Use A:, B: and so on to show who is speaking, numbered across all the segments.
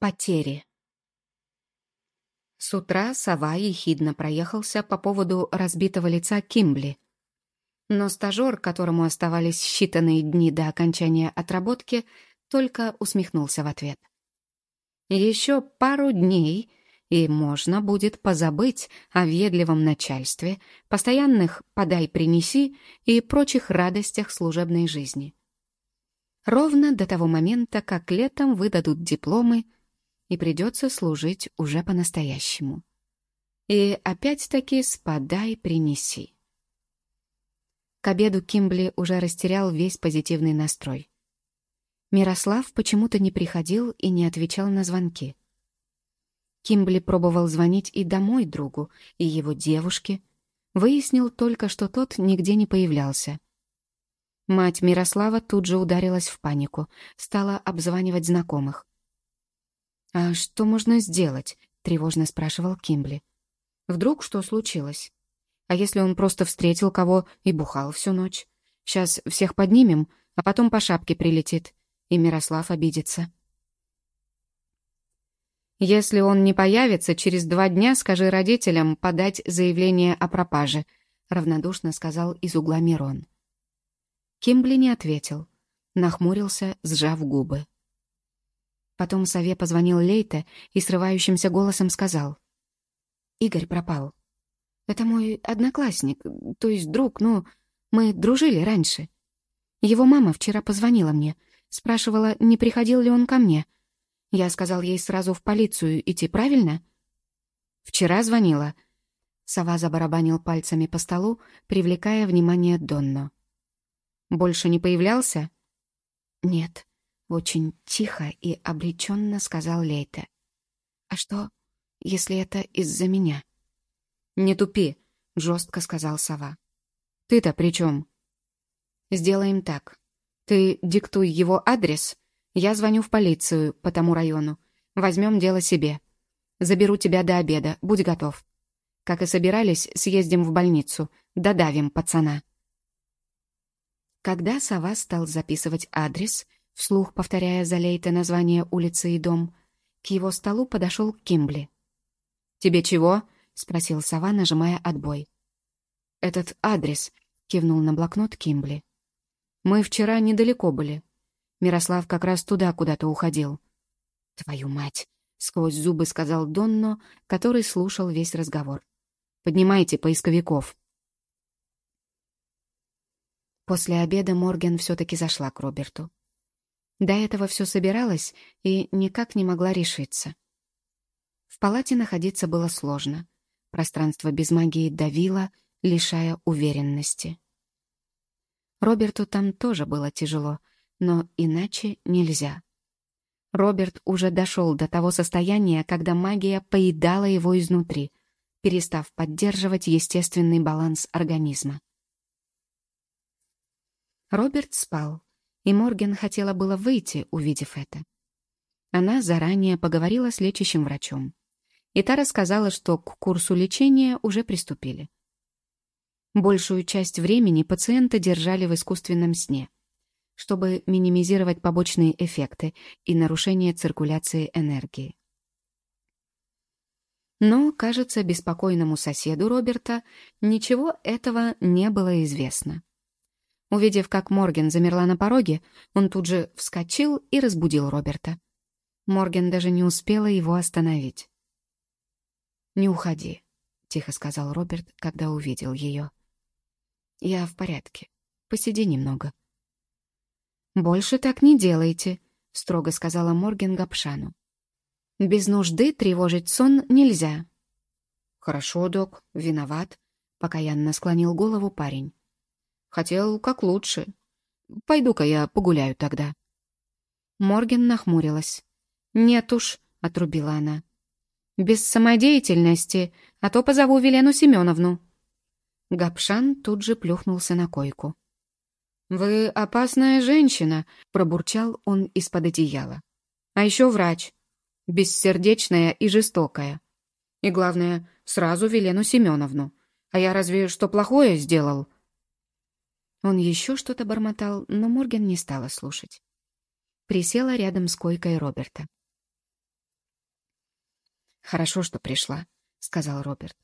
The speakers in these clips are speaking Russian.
A: Потери. С утра сова ехидно проехался по поводу разбитого лица Кимбли. Но стажер, которому оставались считанные дни до окончания отработки, только усмехнулся в ответ. Еще пару дней, и можно будет позабыть о ведливом начальстве, постоянных «подай-принеси» и прочих радостях служебной жизни. Ровно до того момента, как летом выдадут дипломы — и придется служить уже по-настоящему. И опять-таки спадай, принеси. К обеду Кимбли уже растерял весь позитивный настрой. Мирослав почему-то не приходил и не отвечал на звонки. Кимбли пробовал звонить и домой другу, и его девушке. Выяснил только, что тот нигде не появлялся. Мать Мирослава тут же ударилась в панику, стала обзванивать знакомых. «А что можно сделать?» — тревожно спрашивал Кимбли. «Вдруг что случилось? А если он просто встретил кого и бухал всю ночь? Сейчас всех поднимем, а потом по шапке прилетит, и Мирослав обидится». «Если он не появится, через два дня скажи родителям подать заявление о пропаже», — равнодушно сказал из угла Мирон. Кимбли не ответил, нахмурился, сжав губы. Потом сове позвонил Лейте и срывающимся голосом сказал. «Игорь пропал. Это мой одноклассник, то есть друг, ну, мы дружили раньше. Его мама вчера позвонила мне, спрашивала, не приходил ли он ко мне. Я сказал ей сразу в полицию идти, правильно?» «Вчера звонила». Сова забарабанил пальцами по столу, привлекая внимание Донно. «Больше не появлялся?» «Нет», очень тихо и обреченно сказал Лейте. «А что, если это из-за меня?» «Не тупи», — жестко сказал сова. «Ты-то при чем?» «Сделаем так. Ты диктуй его адрес, я звоню в полицию по тому району. Возьмем дело себе. Заберу тебя до обеда, будь готов. Как и собирались, съездим в больницу, додавим пацана». Когда сова стал записывать адрес, вслух повторяя за Лейте название улицы и дом, к его столу подошел Кимбли. «Тебе чего?» — спросил сова, нажимая отбой. «Этот адрес», — кивнул на блокнот Кимбли. «Мы вчера недалеко были. Мирослав как раз туда куда-то уходил». «Твою мать!» — сквозь зубы сказал Донно, который слушал весь разговор. «Поднимайте поисковиков». После обеда Морген все-таки зашла к Роберту. До этого все собиралась и никак не могла решиться. В палате находиться было сложно. Пространство без магии давило, лишая уверенности. Роберту там тоже было тяжело, но иначе нельзя. Роберт уже дошел до того состояния, когда магия поедала его изнутри, перестав поддерживать естественный баланс организма. Роберт спал, и Морген хотела было выйти, увидев это. Она заранее поговорила с лечащим врачом. И та рассказала, что к курсу лечения уже приступили. Большую часть времени пациента держали в искусственном сне, чтобы минимизировать побочные эффекты и нарушение циркуляции энергии. Но, кажется, беспокойному соседу Роберта ничего этого не было известно. Увидев, как Морген замерла на пороге, он тут же вскочил и разбудил Роберта. Морген даже не успела его остановить. «Не уходи», — тихо сказал Роберт, когда увидел ее. «Я в порядке. Посиди немного». «Больше так не делайте», — строго сказала Морген Гапшану. «Без нужды тревожить сон нельзя». «Хорошо, док, виноват», — покаянно склонил голову парень. Хотел как лучше. Пойду-ка я погуляю тогда». Морген нахмурилась. «Нет уж», — отрубила она. «Без самодеятельности, а то позову Велену Семеновну». Гапшан тут же плюхнулся на койку. «Вы опасная женщина», — пробурчал он из-под одеяла. «А еще врач. Бессердечная и жестокая. И главное, сразу Велену Семеновну. А я разве что плохое сделал?» Он еще что-то бормотал, но Морген не стала слушать. Присела рядом с койкой Роберта. «Хорошо, что пришла», — сказал Роберт.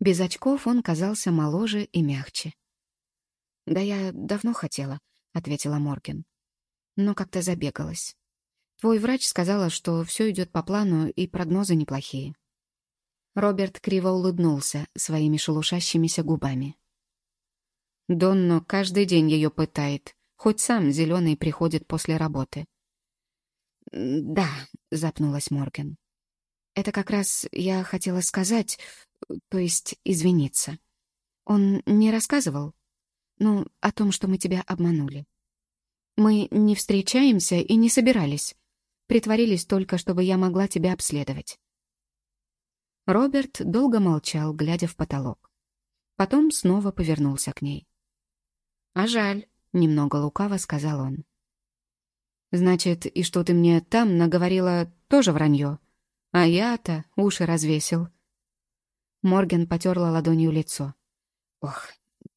A: Без очков он казался моложе и мягче. «Да я давно хотела», — ответила Морген. «Но как-то забегалась. Твой врач сказала, что все идет по плану и прогнозы неплохие». Роберт криво улыбнулся своими шелушащимися губами. Донно каждый день ее пытает, хоть сам зеленый приходит после работы. «Да», — запнулась Морген. «Это как раз я хотела сказать, то есть извиниться. Он не рассказывал? Ну, о том, что мы тебя обманули. Мы не встречаемся и не собирались. Притворились только, чтобы я могла тебя обследовать. Роберт долго молчал, глядя в потолок. Потом снова повернулся к ней. «А жаль», — немного лукаво сказал он. «Значит, и что ты мне там наговорила, тоже вранье? А я-то уши развесил». Морген потерла ладонью лицо. «Ох,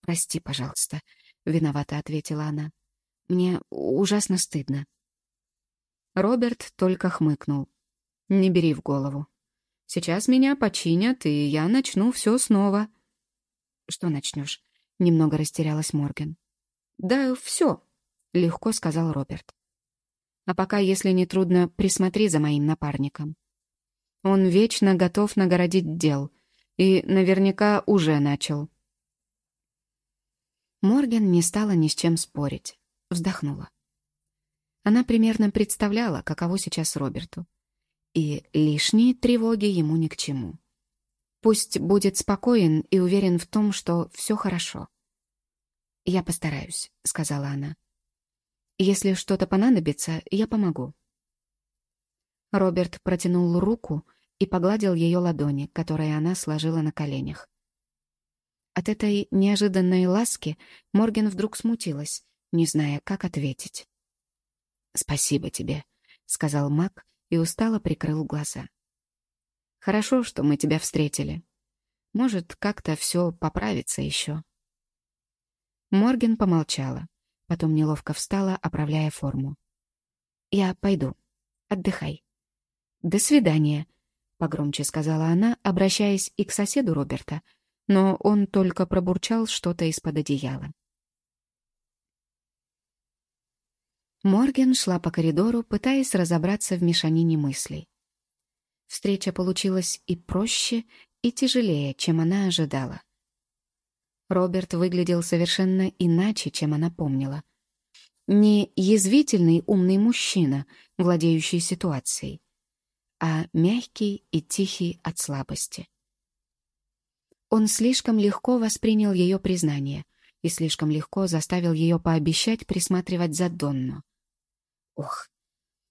A: прости, пожалуйста», — виновато ответила она. «Мне ужасно стыдно». Роберт только хмыкнул. «Не бери в голову. Сейчас меня починят, и я начну все снова». «Что начнешь?» — немного растерялась Морген. «Да все», — легко сказал Роберт. «А пока, если не трудно, присмотри за моим напарником. Он вечно готов нагородить дел — и наверняка уже начал. Морген не стала ни с чем спорить. Вздохнула. Она примерно представляла, каково сейчас Роберту. И лишние тревоги ему ни к чему. Пусть будет спокоен и уверен в том, что все хорошо. «Я постараюсь», — сказала она. «Если что-то понадобится, я помогу». Роберт протянул руку и погладил ее ладони, которые она сложила на коленях. От этой неожиданной ласки Морген вдруг смутилась, не зная, как ответить. «Спасибо тебе», — сказал Мак и устало прикрыл глаза. «Хорошо, что мы тебя встретили. Может, как-то все поправится еще». Морген помолчала, потом неловко встала, оправляя форму. «Я пойду. Отдыхай». «До свидания», погромче сказала она, обращаясь и к соседу Роберта, но он только пробурчал что-то из-под одеяла. Морген шла по коридору, пытаясь разобраться в мешанине мыслей. Встреча получилась и проще, и тяжелее, чем она ожидала. Роберт выглядел совершенно иначе, чем она помнила. Не язвительный умный мужчина, владеющий ситуацией, а мягкий и тихий от слабости. Он слишком легко воспринял ее признание и слишком легко заставил ее пообещать присматривать за Донну. Ох,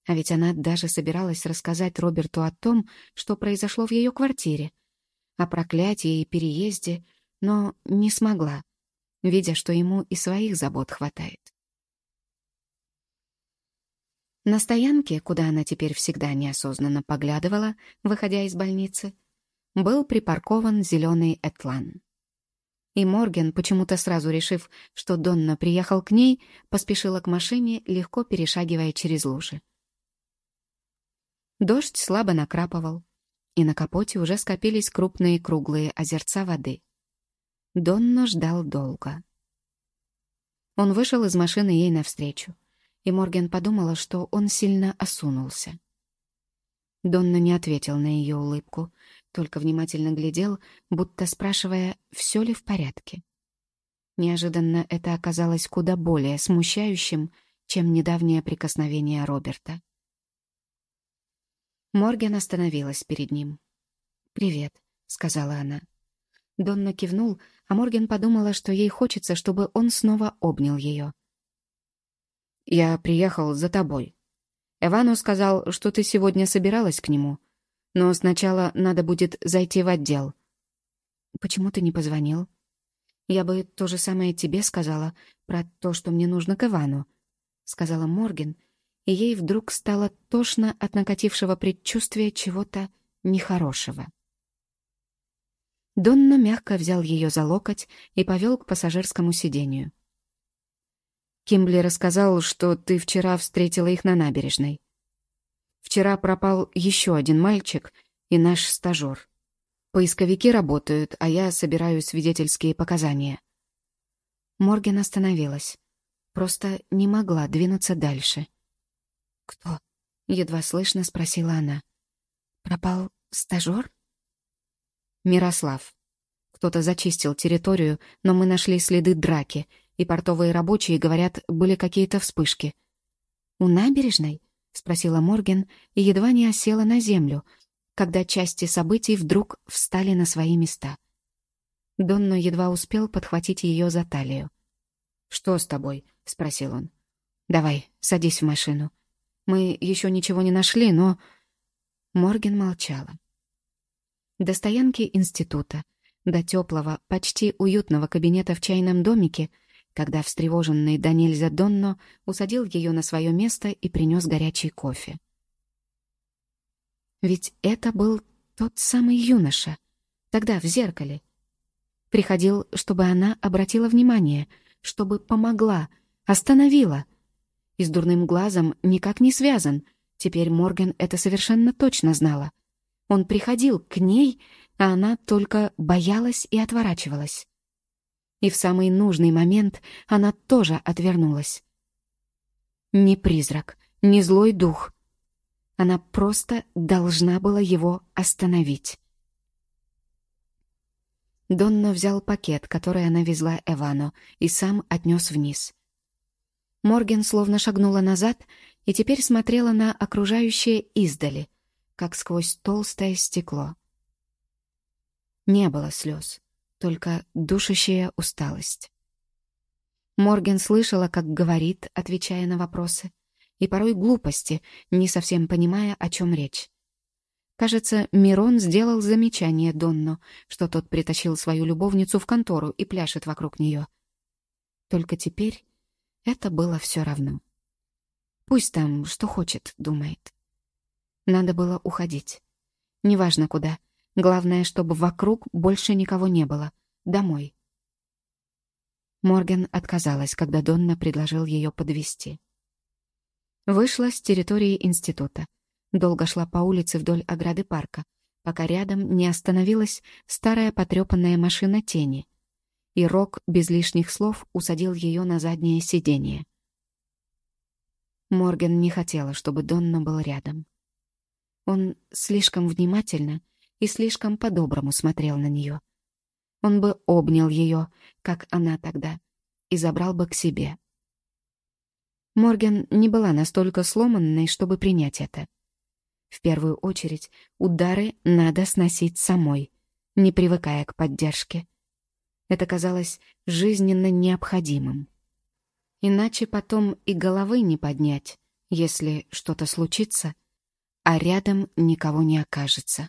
A: а ведь она даже собиралась рассказать Роберту о том, что произошло в ее квартире, о проклятии и переезде, но не смогла, видя, что ему и своих забот хватает. На стоянке, куда она теперь всегда неосознанно поглядывала, выходя из больницы, был припаркован зеленый Этлан. И Морген, почему-то сразу решив, что Донна приехал к ней, поспешила к машине, легко перешагивая через лужи. Дождь слабо накрапывал, и на капоте уже скопились крупные круглые озерца воды. Донна ждал долго. Он вышел из машины ей навстречу и Морген подумала, что он сильно осунулся. Донна не ответил на ее улыбку, только внимательно глядел, будто спрашивая, все ли в порядке. Неожиданно это оказалось куда более смущающим, чем недавнее прикосновение Роберта. Морген остановилась перед ним. «Привет», — сказала она. Донна кивнул, а Морген подумала, что ей хочется, чтобы он снова обнял ее. «Я приехал за тобой. Эвану сказал, что ты сегодня собиралась к нему, но сначала надо будет зайти в отдел». «Почему ты не позвонил?» «Я бы то же самое тебе сказала про то, что мне нужно к Ивану», — сказала Морген, и ей вдруг стало тошно от накатившего предчувствия чего-то нехорошего. Донна мягко взял ее за локоть и повел к пассажирскому сидению. Кимбли рассказал, что ты вчера встретила их на набережной. Вчера пропал еще один мальчик, и наш стажер. Поисковики работают, а я собираю свидетельские показания. Морген остановилась. Просто не могла двинуться дальше. «Кто?» — едва слышно спросила она. «Пропал стажер?» «Мирослав. Кто-то зачистил территорию, но мы нашли следы драки, и портовые рабочие, говорят, были какие-то вспышки». «У набережной?» — спросила Морген и едва не осела на землю, когда части событий вдруг встали на свои места. Донно едва успел подхватить ее за талию. «Что с тобой?» — спросил он. «Давай, садись в машину. Мы еще ничего не нашли, но...» Морген молчала. До стоянки института, до теплого, почти уютного кабинета в чайном домике — когда встревоженный до нельзя Донно усадил ее на свое место и принес горячий кофе. Ведь это был тот самый юноша, тогда в зеркале. Приходил, чтобы она обратила внимание, чтобы помогла, остановила. И с дурным глазом никак не связан. Теперь Морган это совершенно точно знала. Он приходил к ней, а она только боялась и отворачивалась и в самый нужный момент она тоже отвернулась. Ни призрак, ни злой дух. Она просто должна была его остановить. Донна взял пакет, который она везла Эвану, и сам отнес вниз. Морген словно шагнула назад и теперь смотрела на окружающее издали, как сквозь толстое стекло. Не было слез только душащая усталость. Морген слышала, как говорит, отвечая на вопросы, и порой глупости, не совсем понимая, о чем речь. Кажется, Мирон сделал замечание Донну, что тот притащил свою любовницу в контору и пляшет вокруг нее. Только теперь это было все равно. Пусть там что хочет, думает. Надо было уходить. Неважно куда — Главное, чтобы вокруг больше никого не было. Домой. Морген отказалась, когда Донна предложил ее подвести. Вышла с территории института. Долго шла по улице вдоль ограды парка, пока рядом не остановилась старая потрепанная машина тени. И Рок без лишних слов усадил ее на заднее сиденье. Морген не хотела, чтобы Донна был рядом. Он слишком внимательно и слишком по-доброму смотрел на нее. Он бы обнял ее, как она тогда, и забрал бы к себе. Морген не была настолько сломанной, чтобы принять это. В первую очередь, удары надо сносить самой, не привыкая к поддержке. Это казалось жизненно необходимым. Иначе потом и головы не поднять, если что-то случится, а рядом никого не окажется.